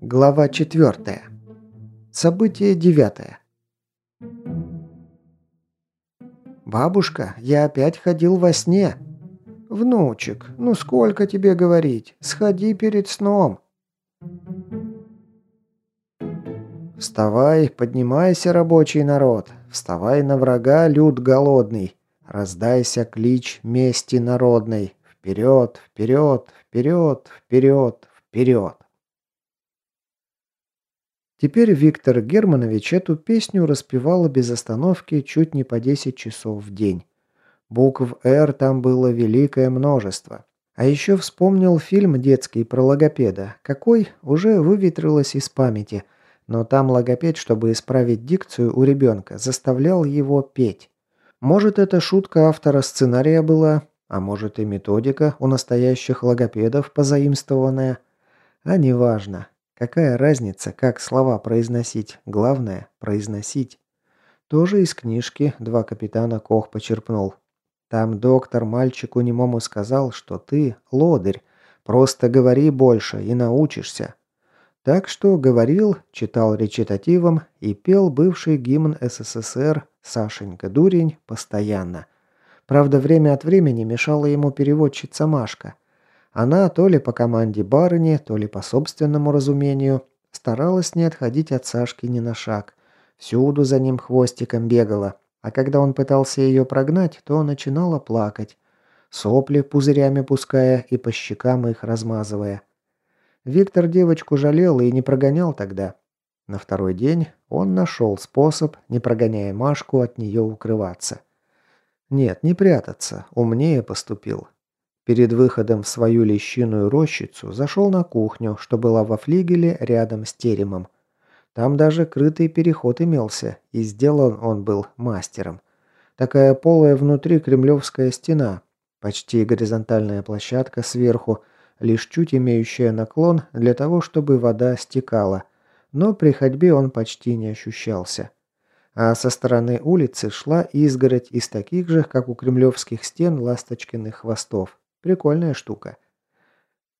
Глава 4. Событие 9. «Бабушка, я опять ходил во сне». «Внучек, ну сколько тебе говорить? Сходи перед сном». «Вставай, поднимайся, рабочий народ. Вставай на врага, люд голодный. Раздайся клич мести народной. Вперед, вперед, вперед, вперед, вперед!» Теперь Виктор Германович эту песню распевал без остановки чуть не по 10 часов в день. Букв «Р» там было великое множество. А еще вспомнил фильм детский про логопеда, какой уже выветрилось из памяти, но там логопед, чтобы исправить дикцию у ребенка, заставлял его петь. Может, это шутка автора сценария была, а может и методика у настоящих логопедов позаимствованная. А неважно. Какая разница, как слова произносить? Главное – произносить. Тоже из книжки «Два капитана Кох» почерпнул. Там доктор мальчику немому сказал, что ты – лодырь. Просто говори больше и научишься. Так что говорил, читал речитативом и пел бывший гимн СССР «Сашенька Дурень» постоянно. Правда, время от времени мешала ему переводчица Машка – она то ли по команде барыни, то ли по собственному разумению старалась не отходить от Сашки ни на шаг. Всюду за ним хвостиком бегала, а когда он пытался ее прогнать, то начинала плакать. Сопли пузырями пуская и по щекам их размазывая. Виктор девочку жалел и не прогонял тогда. На второй день он нашел способ, не прогоняя Машку, от нее укрываться. Нет, не прятаться, умнее поступил. Перед выходом в свою лещиную рощицу зашел на кухню, что была во флигеле рядом с теремом. Там даже крытый переход имелся, и сделан он был мастером. Такая полая внутри кремлевская стена, почти горизонтальная площадка сверху, лишь чуть имеющая наклон для того, чтобы вода стекала, но при ходьбе он почти не ощущался. А со стороны улицы шла изгородь из таких же, как у кремлевских стен, ласточкиных хвостов. Прикольная штука.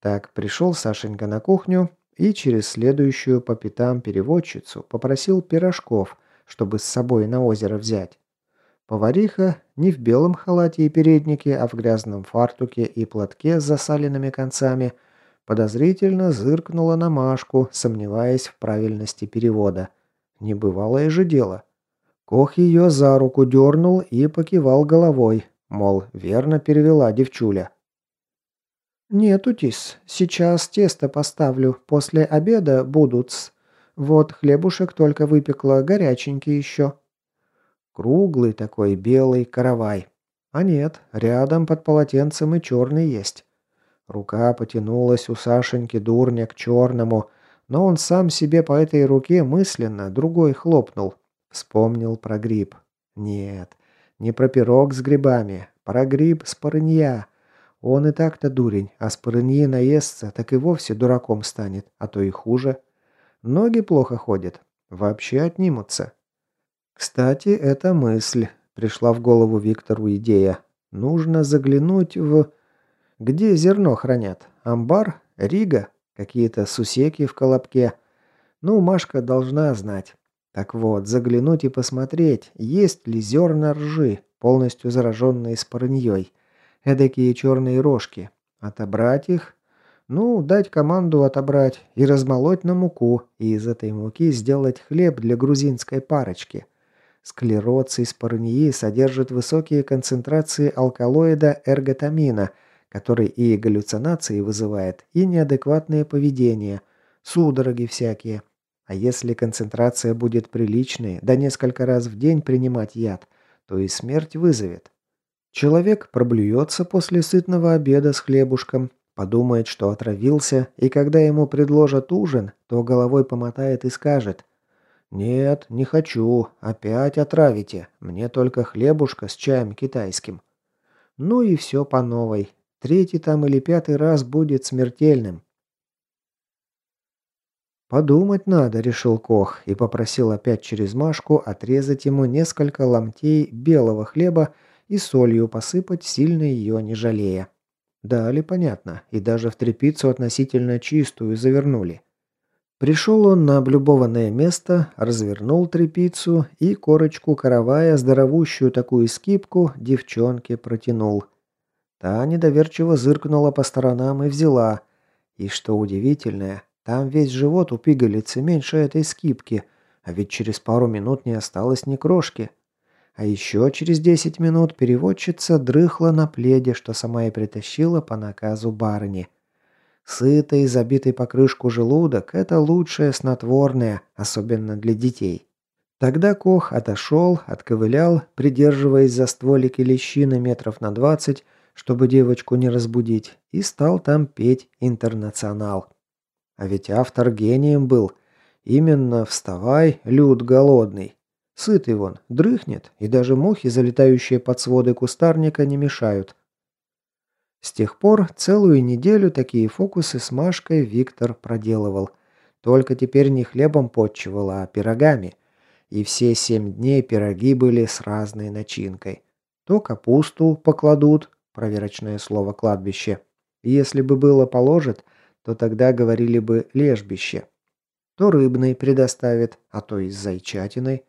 Так, пришел Сашенька на кухню и через следующую по пятам переводчицу попросил пирожков, чтобы с собой на озеро взять. Повариха не в белом халате и переднике, а в грязном фартуке и платке с засаленными концами подозрительно зыркнула на Машку, сомневаясь в правильности перевода. Небывалое же дело. Кох ее за руку дернул и покивал головой, мол, верно перевела девчуля. «Нет, Утис, сейчас тесто поставлю, после обеда будут-с. Вот хлебушек только выпекла, горяченький еще». Круглый такой, белый, каравай. А нет, рядом под полотенцем и черный есть. Рука потянулась у Сашеньки дурня к черному, но он сам себе по этой руке мысленно другой хлопнул. Вспомнил про гриб. Нет, не про пирог с грибами, про гриб с парынья. Он и так-то дурень, а с парыньи наестся, так и вовсе дураком станет, а то и хуже. Ноги плохо ходят, вообще отнимутся. Кстати, эта мысль. Пришла в голову Виктору идея. Нужно заглянуть в... Где зерно хранят? Амбар? Рига? Какие-то сусеки в колобке? Ну, Машка должна знать. Так вот, заглянуть и посмотреть, есть ли зерна ржи, полностью зараженные спорыньей. Эдакие черные рожки. Отобрать их? Ну, дать команду отобрать и размолоть на муку, и из этой муки сделать хлеб для грузинской парочки. Склероций спорнии содержит высокие концентрации алкалоида эрготамина, который и галлюцинации вызывает, и неадекватное поведение, судороги всякие. А если концентрация будет приличной, да несколько раз в день принимать яд, то и смерть вызовет. Человек проблюется после сытного обеда с хлебушком, подумает, что отравился, и когда ему предложат ужин, то головой помотает и скажет «Нет, не хочу, опять отравите, мне только хлебушка с чаем китайским». Ну и все по новой. Третий там или пятый раз будет смертельным. «Подумать надо», — решил Кох и попросил опять через Машку отрезать ему несколько ломтей белого хлеба и солью посыпать, сильно ее не жалея. Дали, понятно, и даже в тряпицу относительно чистую завернули. Пришел он на облюбованное место, развернул тряпицу и корочку каравая, здоровущую такую скипку, девчонке протянул. Та недоверчиво зыркнула по сторонам и взяла. И что удивительное, там весь живот у пигалицы меньше этой скипки, а ведь через пару минут не осталось ни крошки. А еще через 10 минут переводчица дрыхла на пледе, что сама и притащила по наказу барыни. Сытый, забитый по крышку желудок – это лучшее снотворное, особенно для детей. Тогда Кох отошел, отковылял, придерживаясь за стволики лещины метров на 20, чтобы девочку не разбудить, и стал там петь «Интернационал». А ведь автор гением был. Именно «Вставай, люд голодный». Сытый вон, дрыхнет, и даже мухи, залетающие под своды кустарника, не мешают. С тех пор целую неделю такие фокусы с Машкой Виктор проделывал. Только теперь не хлебом подчивал, а пирогами. И все семь дней пироги были с разной начинкой. То капусту покладут, проверочное слово «кладбище». Если бы было положит, то тогда говорили бы «лежбище». То рыбный предоставит, а то и с зайчатиной.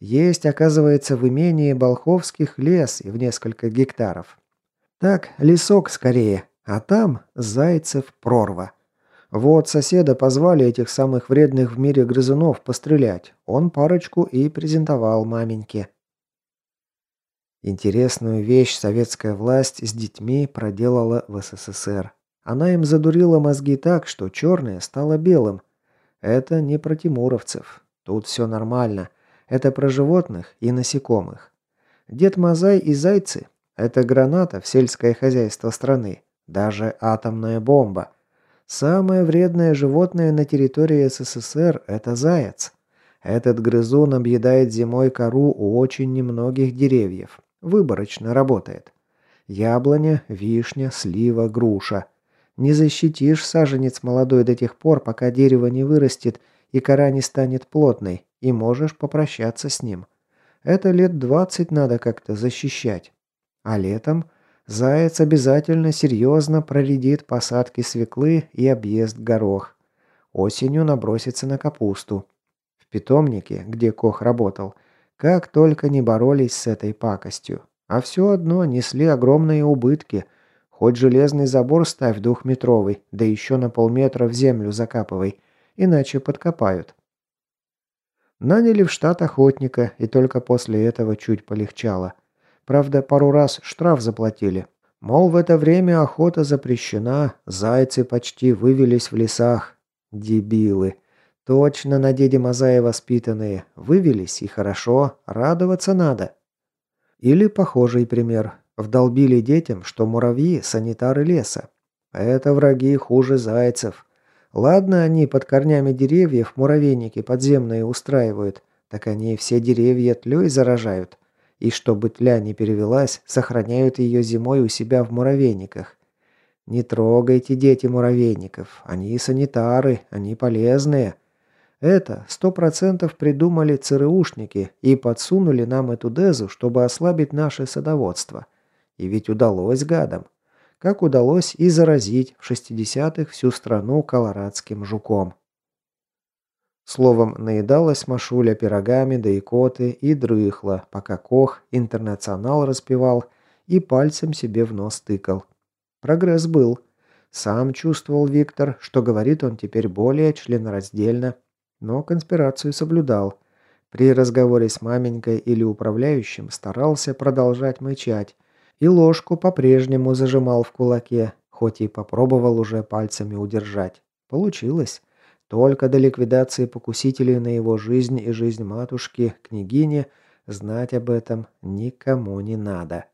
Есть, оказывается, в имении Болховских лес и в несколько гектаров. Так, лесок скорее, а там зайцев прорва. Вот соседа позвали этих самых вредных в мире грызунов пострелять. Он парочку и презентовал маменьке. Интересную вещь советская власть с детьми проделала в СССР. Она им задурила мозги так, что черное стало белым. Это не про тимуровцев. Тут все нормально. Это про животных и насекомых. Дед Мазай и зайцы – это граната в сельское хозяйство страны. Даже атомная бомба. Самое вредное животное на территории СССР – это заяц. Этот грызун объедает зимой кору у очень немногих деревьев. Выборочно работает. Яблоня, вишня, слива, груша. Не защитишь саженец молодой до тех пор, пока дерево не вырастет и кора не станет плотной, и можешь попрощаться с ним. Это лет двадцать надо как-то защищать. А летом заяц обязательно серьезно проредит посадки свеклы и объезд горох. Осенью набросится на капусту. В питомнике, где Кох работал, как только не боролись с этой пакостью. А все одно несли огромные убытки. Хоть железный забор ставь двухметровый, да еще на полметра в землю закапывай, иначе подкопают. Наняли в штат охотника, и только после этого чуть полегчало. Правда, пару раз штраф заплатили. Мол, в это время охота запрещена, зайцы почти вывелись в лесах. Дебилы. Точно на деде Мазая воспитанные. Вывелись, и хорошо, радоваться надо. Или похожий пример. Вдолбили детям, что муравьи – санитары леса. Это враги хуже зайцев. Ладно, они под корнями деревьев муравейники подземные устраивают, так они все деревья тлей заражают. И чтобы тля не перевелась, сохраняют ее зимой у себя в муравейниках. Не трогайте, дети муравейников. Они санитары, они полезные. Это сто процентов придумали ЦРУшники и подсунули нам эту дезу, чтобы ослабить наше садоводство. И ведь удалось гадам как удалось и заразить в 60-х всю страну колорадским жуком. Словом, наедалась Машуля пирогами да икоты и дрыхла, пока Кох интернационал распевал и пальцем себе в нос тыкал. Прогресс был. Сам чувствовал Виктор, что говорит он теперь более членораздельно, но конспирацию соблюдал. При разговоре с маменькой или управляющим старался продолжать мычать, и ложку по-прежнему зажимал в кулаке, хоть и попробовал уже пальцами удержать. Получилось. Только до ликвидации покусителей на его жизнь и жизнь матушки, княгини, знать об этом никому не надо.